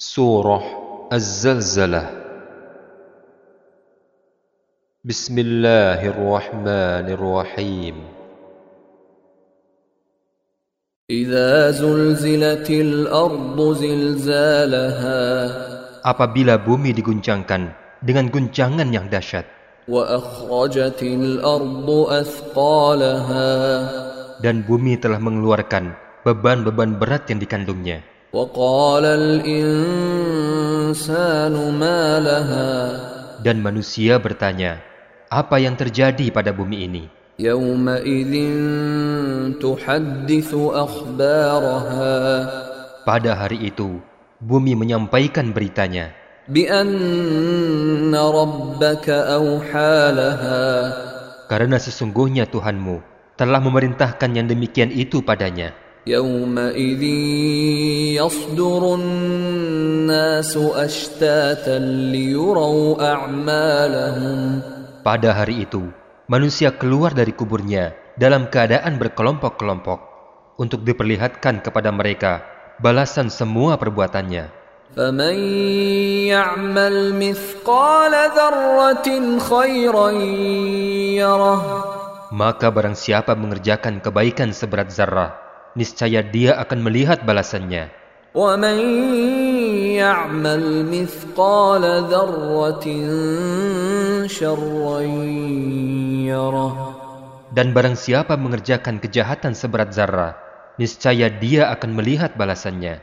Surah Az-Zalzalah Bismillahirrahmanirrahim إذا زلزلت الأرض زلزالها Apabila bumi diguncangkan dengan guncangan yang dahsyat وأخرجت الأرض أثقالها dan bumi telah mengeluarkan beban-beban berat yang dikandungnya Dan manusia bertanya, apa yang terjadi pada bumi ini? Pada hari itu, bumi menyampaikan beritanya. Karena sesungguhnya Tuhanmu telah memerintahkan yang demikian itu padanya. يومئذ يصدر الناس أشتاتا ليروا أعمالهم pada hari itu manusia keluar dari kuburnya dalam keadaan berkelompok-kelompok untuk diperlihatkan kepada mereka balasan semua perbuatannya فمن يعمل مثقال ذرة خيرا يره maka barang siapa mengerjakan kebaikan seberat zarah niscaya dia akan melihat balasannya ومن يعمل مثقال ذرة شرا يره dan barang siapa mengerjakan kejahatan seberat zarah niscaya dia akan melihat balasannya